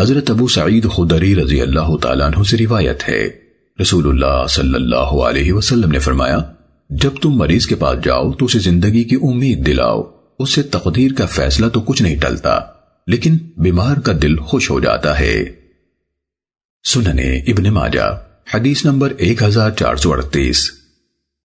حضرت ابو سعید خدری رضی اللہ تعالیٰ عنہ سے روایت ہے۔ رسول اللہ صلی اللہ علیہ وسلم نے فرمایا، جب تم مریض کے پاس جاؤ تو اسے زندگی کی امید دلاؤ۔ اس سے تقدیر کا فیصلہ تو کچھ نہیں ٹلتا، لیکن بیمار کا دل خوش ہو جاتا ہے۔ سننے ابن ماجہ، حدیث نمبر ایک ہزار چار سو اڑتیس۔